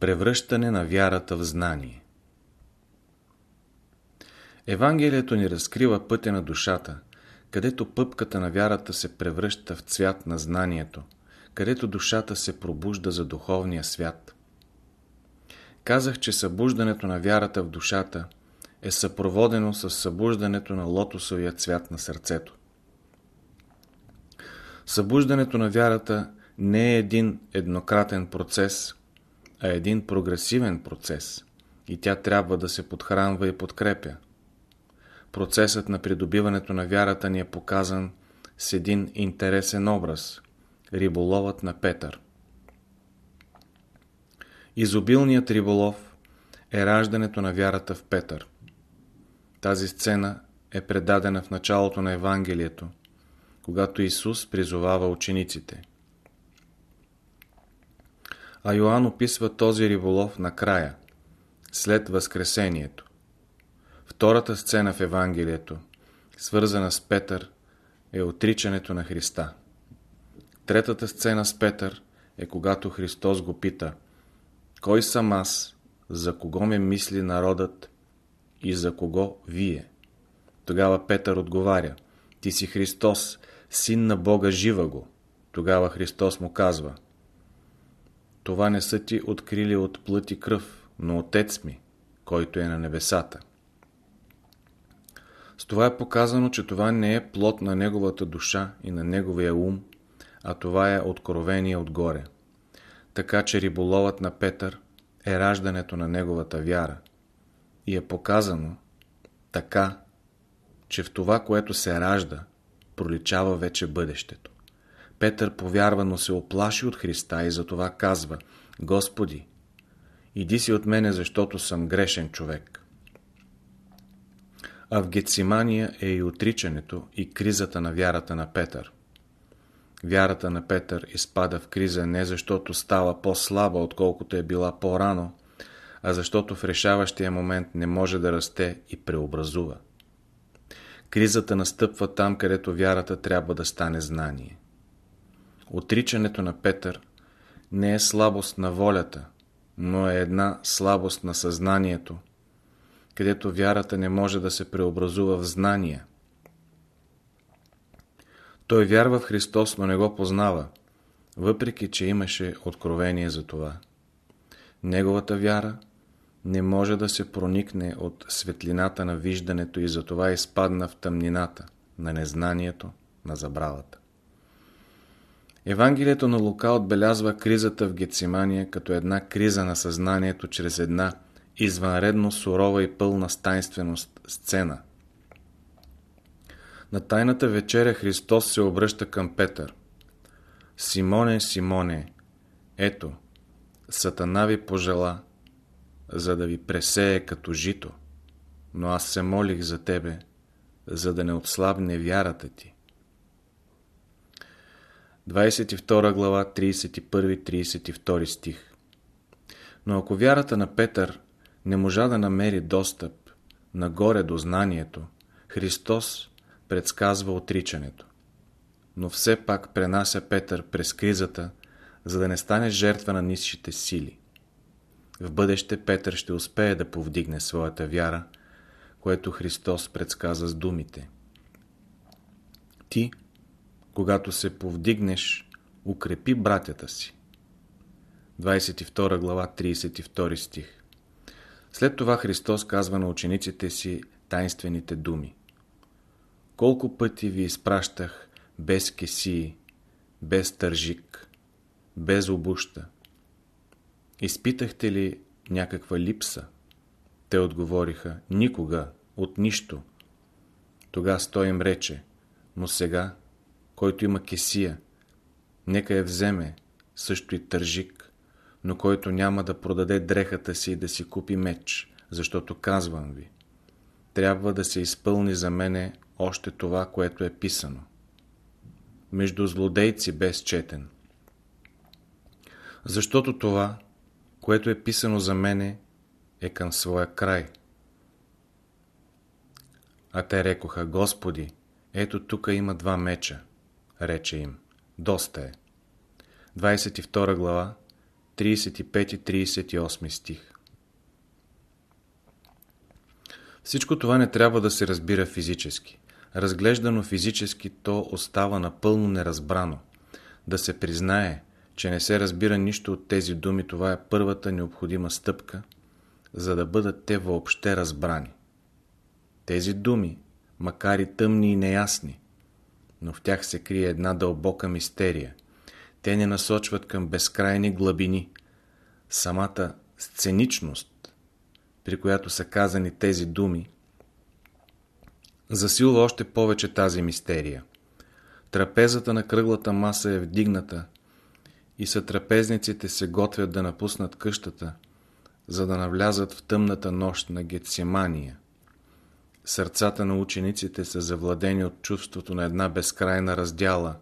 Превръщане на вярата в знание Евангелието ни разкрива пътя на душата, където пъпката на вярата се превръща в цвят на знанието, където душата се пробужда за духовния свят. Казах, че събуждането на вярата в душата е съпроводено с събуждането на лотосовия цвят на сърцето. Събуждането на вярата не е един еднократен процес, а един прогресивен процес и тя трябва да се подхранва и подкрепя. Процесът на придобиването на вярата ни е показан с един интересен образ – риболовът на Петър. Изобилният риболов е раждането на вярата в Петър. Тази сцена е предадена в началото на Евангелието, когато Исус призовава учениците. А Йоанн описва този риболов накрая, след Възкресението. Втората сцена в Евангелието, свързана с Петър, е отричането на Христа. Третата сцена с Петър е когато Христос го пита Кой съм аз, за кого ме мисли народът и за кого вие? Тогава Петър отговаря Ти си Христос, син на Бога жива го. Тогава Христос му казва Това не са ти открили от плът и кръв, но Отец ми, който е на небесата. С това е показано, че това не е плод на неговата душа и на неговия ум, а това е откровение отгоре. Така че риболовът на Петър е раждането на неговата вяра. И е показано така, че в това, което се ражда, проличава вече бъдещето. Петър повярва, но се оплаши от Христа и затова казва Господи, иди си от мене, защото съм грешен човек. А в Гецимания е и отричането и кризата на вярата на Петър. Вярата на Петър изпада в криза не защото става по-слаба, отколкото е била по-рано, а защото в решаващия момент не може да расте и преобразува. Кризата настъпва там, където вярата трябва да стане знание. Отричането на Петър не е слабост на волята, но е една слабост на съзнанието, където вярата не може да се преобразува в знания. Той вярва в Христос, но не го познава, въпреки че имаше откровение за това. Неговата вяра не може да се проникне от светлината на виждането и затова изпадна в тъмнината на незнанието, на забравата. Евангелието на Лука отбелязва кризата в Гецимания като една криза на съзнанието чрез една извънредно сурова и пълна стайнственост сцена. На тайната вечеря Христос се обръща към Петър. Симоне, Симоне, ето, Сатана ви пожела, за да ви пресее като жито, но аз се молих за тебе, за да не отслабне вярата ти. 22 глава, 31-32 стих Но ако вярата на Петър не можа да намери достъп нагоре до знанието, Христос предсказва отричането. Но все пак пренася Петър през кризата, за да не стане жертва на нисшите сили. В бъдеще Петър ще успее да повдигне своята вяра, което Христос предсказа с думите. Ти, когато се повдигнеш, укрепи братята си. 22 глава, 32 стих След това Христос казва на учениците си тайнствените думи. Колко пъти ви изпращах без кесии, без тържик, без обуща, Изпитахте ли някаква липса? Те отговориха, никога, от нищо. Тога той им рече, но сега, който има кесия, нека я вземе, също и тържик, но който няма да продаде дрехата си и да си купи меч, защото казвам ви, трябва да се изпълни за мене още това, което е писано. Между злодейци безчетен. Защото това, което е писано за мене, е към своя край. А те рекоха, Господи, ето тук има два меча, рече им. Доста е. 22 глава, 35-38 стих. Всичко това не трябва да се разбира физически. Разглеждано физически, то остава напълно неразбрано. Да се признае, че не се разбира нищо от тези думи, това е първата необходима стъпка, за да бъдат те въобще разбрани. Тези думи, макар и тъмни и неясни, но в тях се крие една дълбока мистерия. Те не насочват към безкрайни глъбини. Самата сценичност, при която са казани тези думи, засилва още повече тази мистерия. Трапезата на кръглата маса е вдигната и сътрапезниците се готвят да напуснат къщата, за да навлязат в тъмната нощ на Гетсимания. Сърцата на учениците са завладени от чувството на една безкрайна раздяла,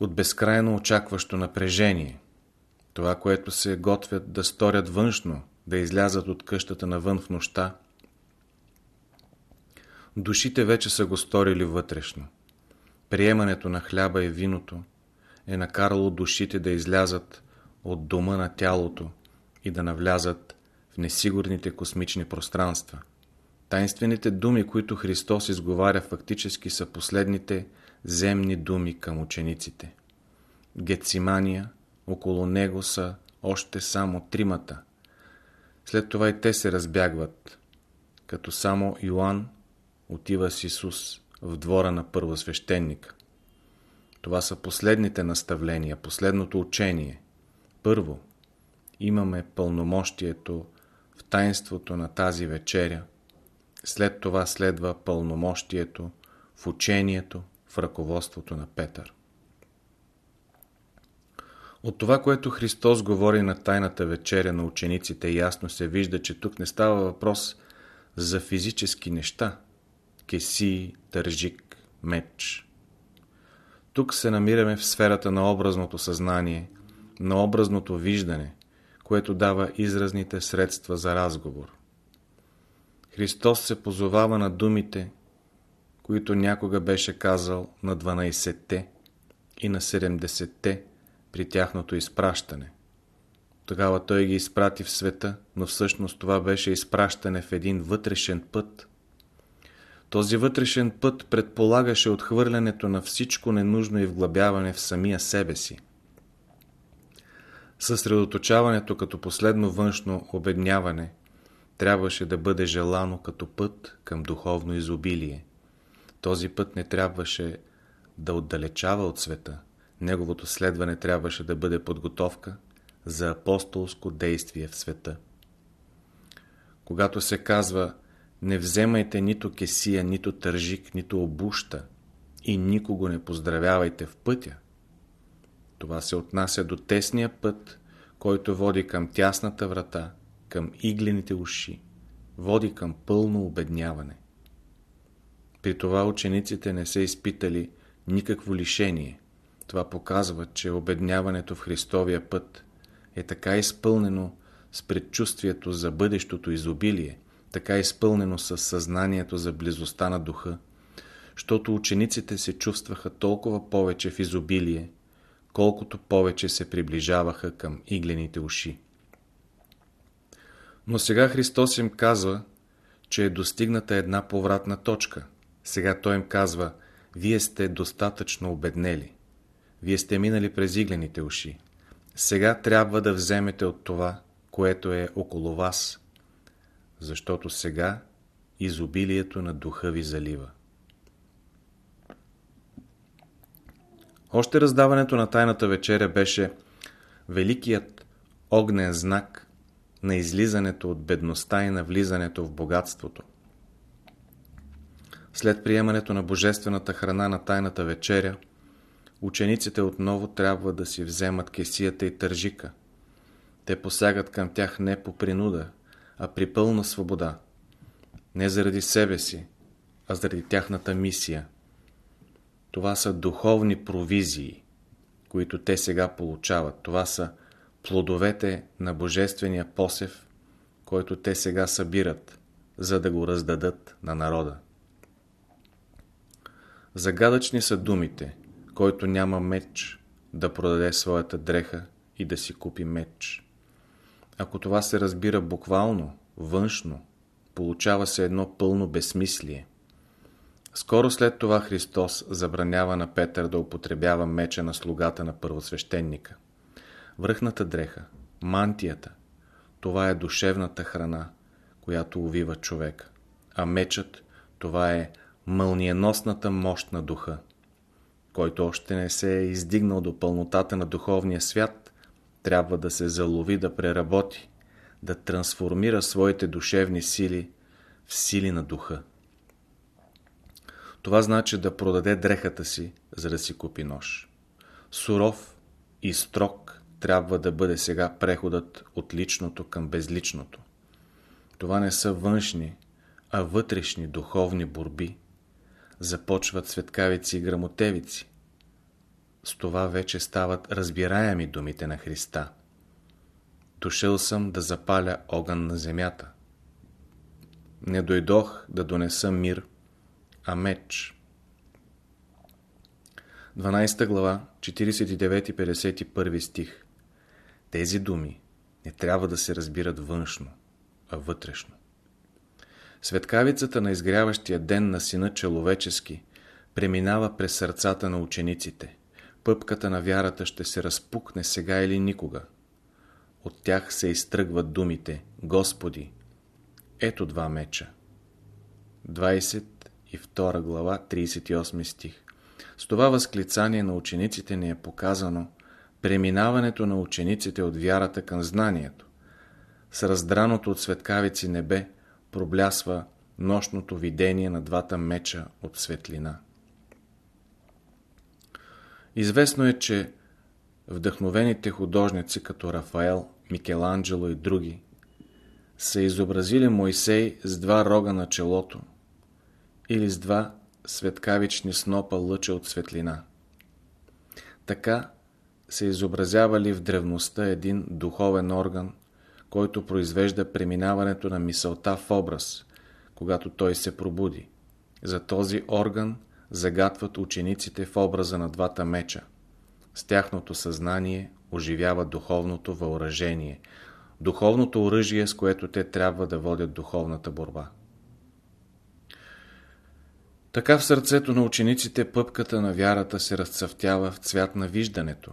от безкрайно очакващо напрежение. Това, което се готвят да сторят външно, да излязат от къщата навън в нощта, душите вече са го сторили вътрешно. Приемането на хляба и виното е накарало душите да излязат от дома на тялото и да навлязат в несигурните космични пространства. Тайнствените думи, които Христос изговаря фактически са последните земни думи към учениците. Гецимания, около него са още само тримата. След това и те се разбягват, като само Йоанн отива с Исус в двора на първосвещеника. Това са последните наставления, последното учение. Първо, имаме пълномощието в тайнството на тази вечеря, след това следва пълномощието в учението, в ръководството на Петър. От това, което Христос говори на тайната вечеря на учениците, ясно се вижда, че тук не става въпрос за физически неща, кеси, тържик, меч. Тук се намираме в сферата на образното съзнание, на образното виждане, което дава изразните средства за разговор. Христос се позовава на думите, които някога беше казал на 12-те и на 70-те при тяхното изпращане. Тогава той ги изпрати в света, но всъщност това беше изпращане в един вътрешен път. Този вътрешен път предполагаше отхвърлянето на всичко ненужно и вглъбяване в самия себе си. Съсредоточаването като последно външно обедняване трябваше да бъде желано като път към духовно изобилие. Този път не трябваше да отдалечава от света. Неговото следване трябваше да бъде подготовка за апостолско действие в света. Когато се казва не вземайте нито кесия, нито тържик, нито обуща и никого не поздравявайте в пътя, това се отнася до тесния път, който води към тясната врата, към иглените уши, води към пълно обедняване. При това учениците не са изпитали никакво лишение. Това показва, че обедняването в Христовия път е така изпълнено с предчувствието за бъдещото изобилие, така изпълнено с съзнанието за близостта на духа, защото учениците се чувстваха толкова повече в изобилие, колкото повече се приближаваха към иглените уши. Но сега Христос им казва, че е достигната една повратна точка. Сега Той им казва, вие сте достатъчно обеднели. Вие сте минали през иглените уши. Сега трябва да вземете от това, което е около вас, защото сега изобилието на духа ви залива. Още раздаването на тайната вечеря беше великият огнен знак на излизането от бедността и на влизането в богатството. След приемането на божествената храна на тайната вечеря, учениците отново трябва да си вземат кесията и тържика. Те посягат към тях не по принуда, а при пълна свобода. Не заради себе си, а заради тяхната мисия. Това са духовни провизии, които те сега получават. Това са плодовете на божествения посев, който те сега събират, за да го раздадат на народа. Загадъчни са думите, който няма меч да продаде своята дреха и да си купи меч. Ако това се разбира буквално, външно, получава се едно пълно безсмислие. Скоро след това Христос забранява на Петър да употребява меча на слугата на първосвещеника. Връхната дреха, мантията, това е душевната храна, която увива човека. А мечът, това е мълниеносната мощ на духа. Който още не се е издигнал до пълнотата на духовния свят, трябва да се залови да преработи, да трансформира своите душевни сили в сили на духа. Това значи да продаде дрехата си, за да си купи нож. Суров и строг трябва да бъде сега преходът от личното към безличното. Това не са външни, а вътрешни духовни борби. Започват светкавици и грамотевици. С това вече стават разбираеми думите на Христа. Дошъл съм да запаля огън на земята. Не дойдох да донеса мир, а меч. 12 глава, 49-51 стих. Тези думи не трябва да се разбират външно, а вътрешно. Светкавицата на изгряващия ден на сина человечески преминава през сърцата на учениците. Пъпката на вярата ще се разпукне сега или никога. От тях се изтръгват думите Господи, ето два меча. 22 глава, 38 стих. С това възклицание на учениците ни е показано преминаването на учениците от вярата към знанието. С раздраното от светкавици небе проблясва нощното видение на двата меча от светлина. Известно е, че вдъхновените художници като Рафаел, Микеланджело и други са изобразили Моисей с два рога на челото или с два светкавични снопа лъча от светлина. Така се изобразявали в древността един духовен орган, който произвежда преминаването на мисълта в образ, когато той се пробуди. За този орган загатват учениците в образа на двата меча. С тяхното съзнание оживява духовното въоръжение, духовното оръжие, с което те трябва да водят духовната борба. Така в сърцето на учениците пъпката на вярата се разцъфтява в цвят на виждането.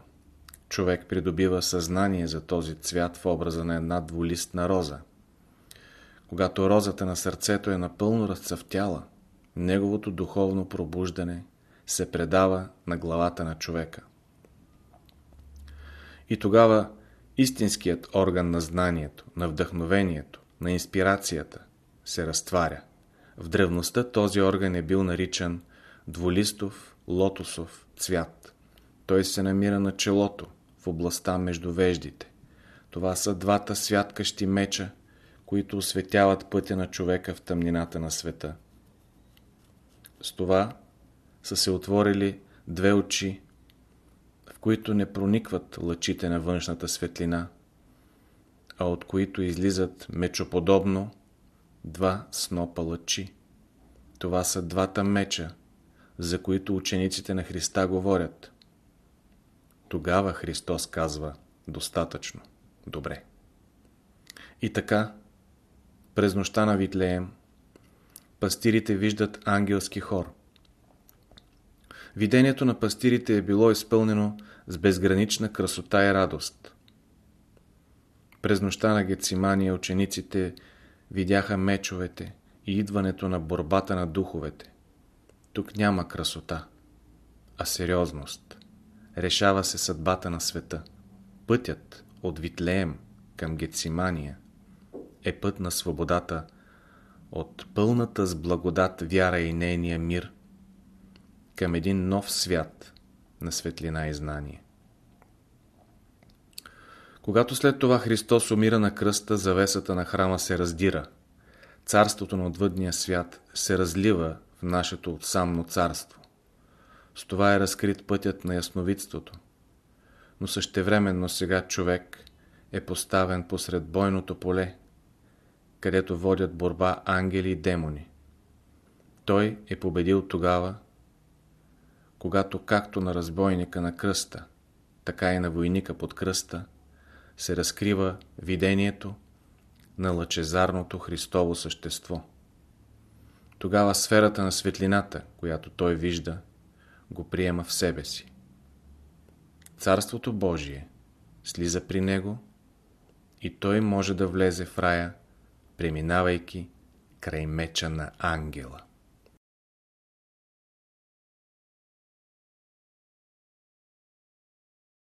Човек придобива съзнание за този цвят в образа на една двулистна роза. Когато розата на сърцето е напълно разцъфтяла, неговото духовно пробуждане се предава на главата на човека. И тогава истинският орган на знанието, на вдъхновението, на инспирацията се разтваря. В древността този орган е бил наричан двулистов лотосов цвят. Той се намира на челото, в областта между веждите. Това са двата святкащи меча, които осветяват пътя на човека в тъмнината на света. С това са се отворили две очи, в които не проникват лъчите на външната светлина, а от които излизат мечоподобно два снопа лъчи. Това са двата меча, за които учениците на Христа говорят. Тогава Христос казва достатъчно, добре. И така, през нощта на Витлеем, пастирите виждат ангелски хор. Видението на пастирите е било изпълнено с безгранична красота и радост. През нощта на Гецимания учениците видяха мечовете и идването на борбата на духовете. Тук няма красота, а сериозност. Решава се съдбата на света. Пътят от Витлеем към Гецимания е път на свободата от пълната с благодат вяра и нейния мир към един нов свят на светлина и знание. Когато след това Христос умира на кръста, завесата на храма се раздира. Царството на отвъдния свят се разлива в нашето отсамно царство. С това е разкрит пътят на ясновидството. Но същевременно сега човек е поставен посред бойното поле, където водят борба ангели и демони. Той е победил тогава, когато както на разбойника на кръста, така и на войника под кръста, се разкрива видението на лъчезарното Христово същество. Тогава сферата на светлината, която той вижда, го приема в себе си. Царството Божие слиза при него и той може да влезе в рая, преминавайки край меча на ангела.